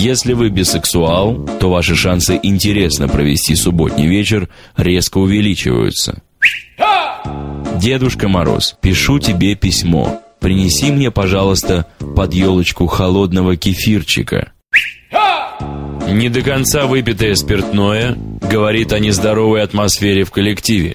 Если вы бисексуал, то ваши шансы интересно провести субботний вечер резко увеличиваются. Дедушка Мороз, пишу тебе письмо. Принеси мне, пожалуйста, под елочку холодного кефирчика. Не до конца выпитое спиртное говорит о нездоровой атмосфере в коллективе.